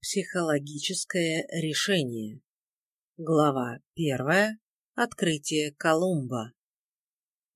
Психологическое решение. Глава первая. Открытие Колумба.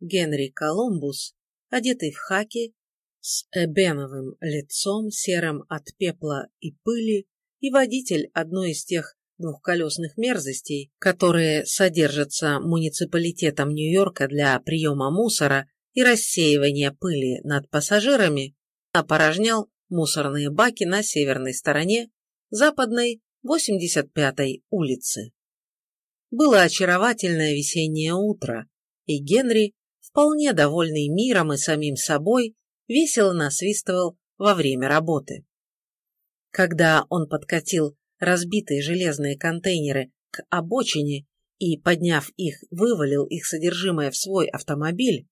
Генри Колумбус, одетый в хаки, с эбеновым лицом, серым от пепла и пыли, и водитель одной из тех двухколесных мерзостей, которые содержатся муниципалитетом Нью-Йорка для приема мусора и рассеивания пыли над пассажирами, опорожнял мусорные баки на северной стороне западной 85-й улицы. Было очаровательное весеннее утро, и Генри, вполне довольный миром и самим собой, весело насвистывал во время работы. Когда он подкатил разбитые железные контейнеры к обочине и, подняв их, вывалил их содержимое в свой автомобиль,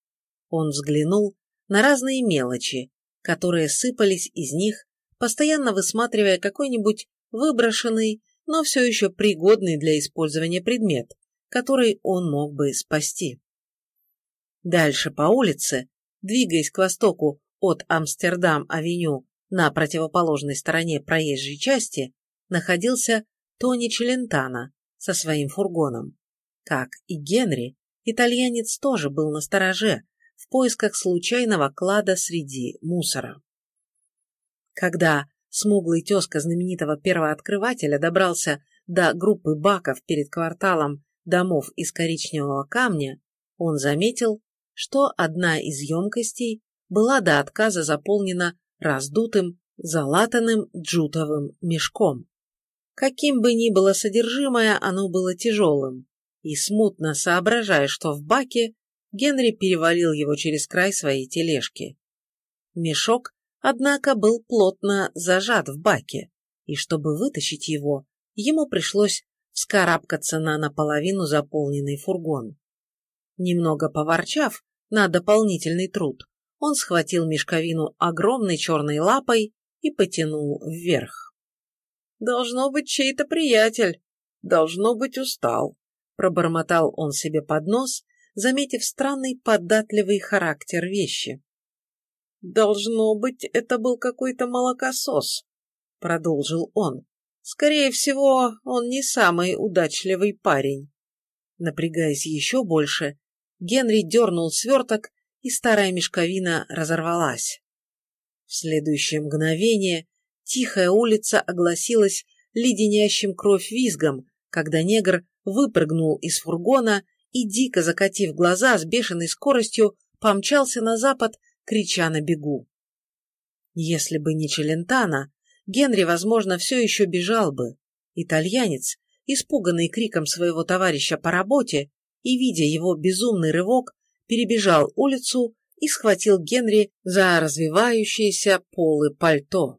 он взглянул на разные мелочи, которые сыпались из них постоянно высматривая какой-нибудь выброшенный, но все еще пригодный для использования предмет, который он мог бы спасти. Дальше по улице, двигаясь к востоку от Амстердам-авеню на противоположной стороне проезжей части, находился Тони Челентано со своим фургоном. Как и Генри, итальянец тоже был на стороже, в поисках случайного клада среди мусора. Когда смуглый тезка знаменитого первооткрывателя добрался до группы баков перед кварталом домов из коричневого камня, он заметил, что одна из емкостей была до отказа заполнена раздутым, залатанным джутовым мешком. Каким бы ни было содержимое, оно было тяжелым, и смутно соображая, что в баке, Генри перевалил его через край своей тележки. Мешок однако был плотно зажат в баке, и чтобы вытащить его, ему пришлось вскарабкаться на наполовину заполненный фургон. Немного поворчав на дополнительный труд, он схватил мешковину огромной черной лапой и потянул вверх. «Должно быть чей-то приятель, должно быть устал», пробормотал он себе под нос, заметив странный податливый характер вещи. «Должно быть, это был какой-то молокосос», — продолжил он. «Скорее всего, он не самый удачливый парень». Напрягаясь еще больше, Генри дернул сверток, и старая мешковина разорвалась. В следующее мгновение тихая улица огласилась леденящим кровь визгом, когда негр выпрыгнул из фургона и, дико закатив глаза, с бешеной скоростью помчался на запад крича на бегу. Если бы не Челентано, Генри, возможно, все еще бежал бы. Итальянец, испуганный криком своего товарища по работе и, видя его безумный рывок, перебежал улицу и схватил Генри за развивающиеся полы пальто.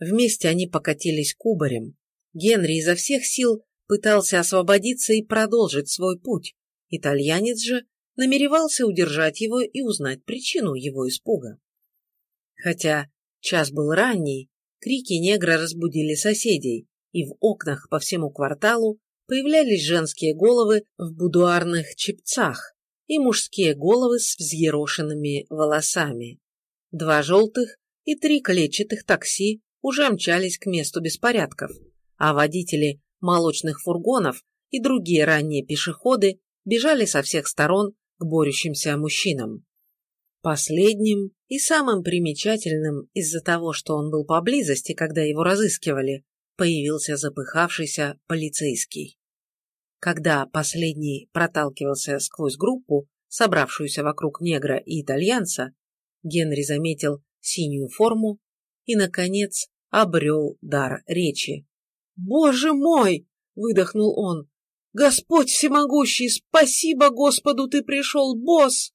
Вместе они покатились кубарем. Генри изо всех сил пытался освободиться и продолжить свой путь. Итальянец же намеревался удержать его и узнать причину его испуга. Хотя час был ранний, крики негра разбудили соседей, и в окнах по всему кварталу появлялись женские головы в будуарных чепцах и мужские головы с взъерошенными волосами. Два желтых и три клетчатых такси уже мчались к месту беспорядков, а водители молочных фургонов и другие ранние пешеходы бежали со всех сторон к борющимся мужчинам. Последним и самым примечательным из-за того, что он был поблизости, когда его разыскивали, появился запыхавшийся полицейский. Когда последний проталкивался сквозь группу, собравшуюся вокруг негра и итальянца, Генри заметил синюю форму и, наконец, обрел дар речи. «Боже мой!» — выдохнул он. Господь всемогущий, спасибо Господу ты пришел, босс!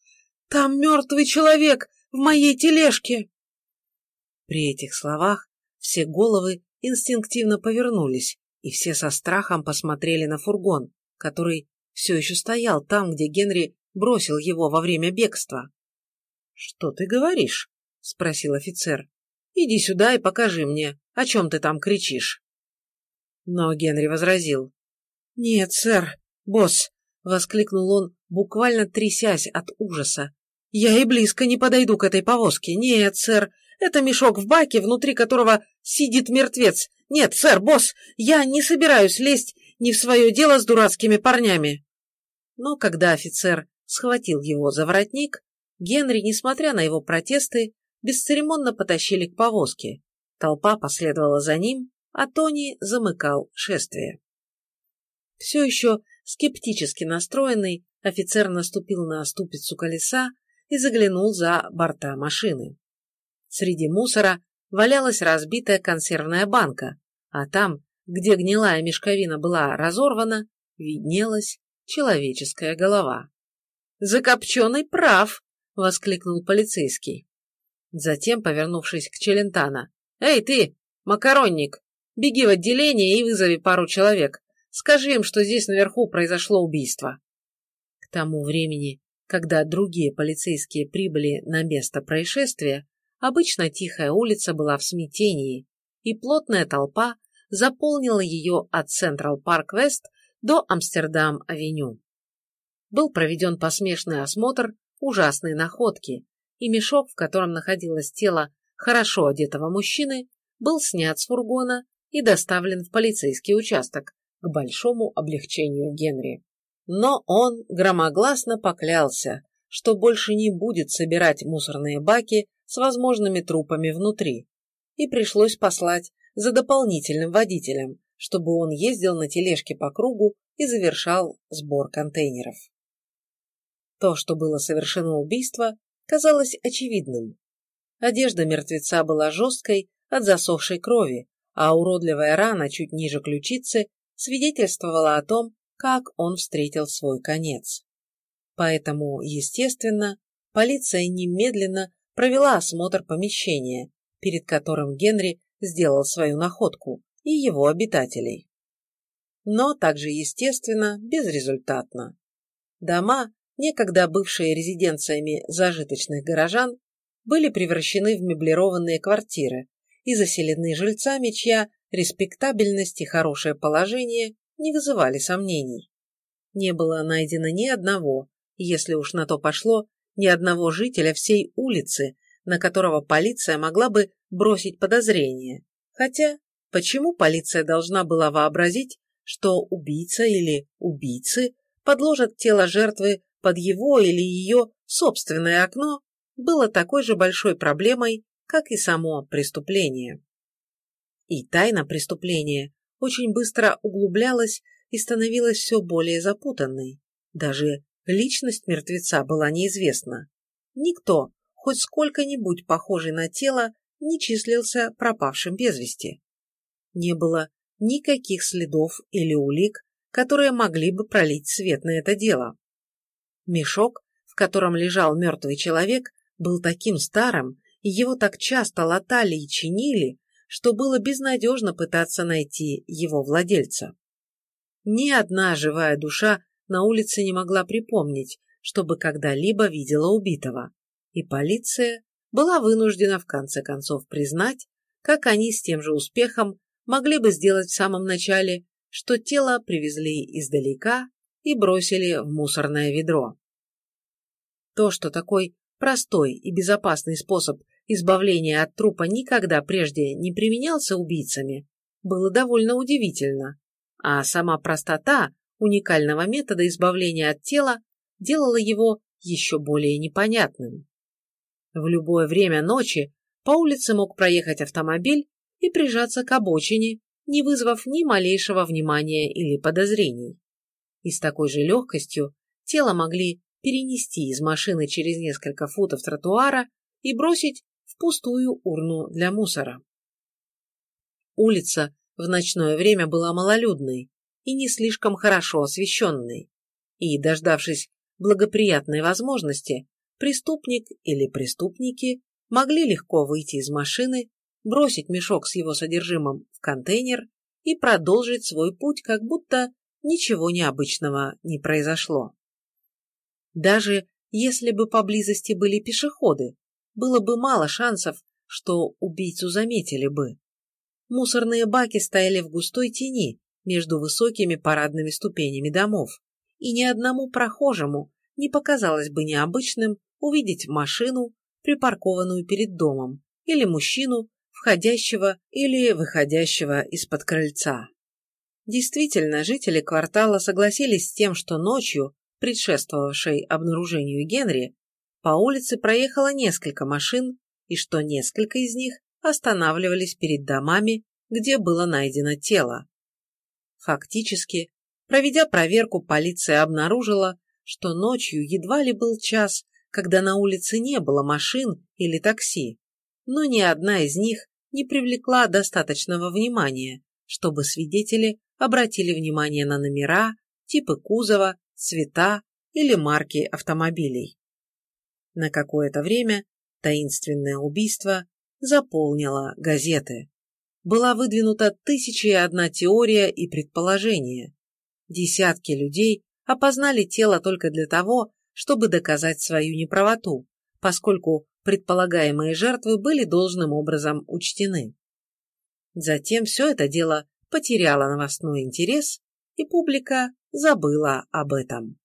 Там мертвый человек в моей тележке!» При этих словах все головы инстинктивно повернулись, и все со страхом посмотрели на фургон, который все еще стоял там, где Генри бросил его во время бегства. «Что ты говоришь?» — спросил офицер. «Иди сюда и покажи мне, о чем ты там кричишь». Но Генри возразил. «Нет, сэр, босс!» — воскликнул он, буквально трясясь от ужаса. «Я и близко не подойду к этой повозке. Нет, сэр, Это мешок в баке, внутри которого сидит мертвец. Нет, сэр, босс, я не собираюсь лезть не в свое дело с дурацкими парнями. Но когда офицер схватил его за воротник, Генри, несмотря на его протесты, бесцеремонно потащили к повозке. Толпа последовала за ним, а Тони замыкал шествие. Все еще скептически настроенный, офицер наступил на ступицу колеса и заглянул за борта машины. Среди мусора валялась разбитая консервная банка, а там, где гнилая мешковина была разорвана, виднелась человеческая голова. «Закопченый прав!» — воскликнул полицейский. Затем, повернувшись к Челентана, «Эй, ты, макаронник, беги в отделение и вызови пару человек. Скажи им, что здесь наверху произошло убийство». К тому времени, когда другие полицейские прибыли на место происшествия, обычно тихая улица была в смятении, и плотная толпа заполнила ее от Централ Парк Вест до Амстердам-авеню. Был проведен посмешный осмотр ужасной находки, и мешок, в котором находилось тело хорошо одетого мужчины, был снят с фургона и доставлен в полицейский участок к большому облегчению Генри. Но он громогласно поклялся, что больше не будет собирать мусорные баки с возможными трупами внутри, и пришлось послать за дополнительным водителем, чтобы он ездил на тележке по кругу и завершал сбор контейнеров. То, что было совершено убийство, казалось очевидным. Одежда мертвеца была жесткой от засохшей крови, а уродливая рана чуть ниже ключицы свидетельствовала о том, как он встретил свой конец. Поэтому, естественно, полиция немедленно провела осмотр помещения, перед которым Генри сделал свою находку, и его обитателей. Но также естественно, безрезультатно. Дома, некогда бывшие резиденциями зажиточных горожан, были превращены в меблированные квартиры и заселены жильцами, чья респектабельность и хорошее положение не вызывали сомнений. Не было найдено ни одного, если уж на то пошло, ни одного жителя всей улицы, на которого полиция могла бы бросить подозрение. Хотя, почему полиция должна была вообразить, что убийца или убийцы подложат тело жертвы под его или ее собственное окно, было такой же большой проблемой, как и само преступление. И тайна преступления очень быстро углублялась и становилась все более запутанной. Даже личность мертвеца была неизвестна. Никто, хоть сколько-нибудь похожий на тело, не числился пропавшим без вести. Не было никаких следов или улик, которые могли бы пролить свет на это дело. Мешок, в котором лежал мертвый человек, был таким старым, и его так часто латали и чинили, что было безнадежно пытаться найти его владельца. Ни одна живая душа на улице не могла припомнить, чтобы когда-либо видела убитого, и полиция была вынуждена в конце концов признать, как они с тем же успехом могли бы сделать в самом начале, что тело привезли издалека и бросили в мусорное ведро. То, что такой простой и безопасный способ избавления от трупа никогда прежде не применялся убийцами, было довольно удивительно, а сама простота уникального метода избавления от тела делала его еще более непонятным. В любое время ночи по улице мог проехать автомобиль и прижаться к обочине, не вызвав ни малейшего внимания или подозрений. И с такой же легкостью тело могли перенести из машины через несколько футов тротуара и бросить пустую урну для мусора. Улица в ночное время была малолюдной и не слишком хорошо освещенной, и, дождавшись благоприятной возможности, преступник или преступники могли легко выйти из машины, бросить мешок с его содержимым в контейнер и продолжить свой путь, как будто ничего необычного не произошло. Даже если бы поблизости были пешеходы, было бы мало шансов, что убийцу заметили бы. Мусорные баки стояли в густой тени между высокими парадными ступенями домов, и ни одному прохожему не показалось бы необычным увидеть машину, припаркованную перед домом, или мужчину, входящего или выходящего из-под крыльца. Действительно, жители квартала согласились с тем, что ночью, предшествовавшей обнаружению Генри, по улице проехало несколько машин и что несколько из них останавливались перед домами, где было найдено тело. Фактически, проведя проверку, полиция обнаружила, что ночью едва ли был час, когда на улице не было машин или такси, но ни одна из них не привлекла достаточного внимания, чтобы свидетели обратили внимание на номера, типы кузова, цвета или марки автомобилей. На какое-то время таинственное убийство заполнило газеты. Была выдвинута тысяча и одна теория и предположение. Десятки людей опознали тело только для того, чтобы доказать свою неправоту, поскольку предполагаемые жертвы были должным образом учтены. Затем все это дело потеряло новостной интерес, и публика забыла об этом.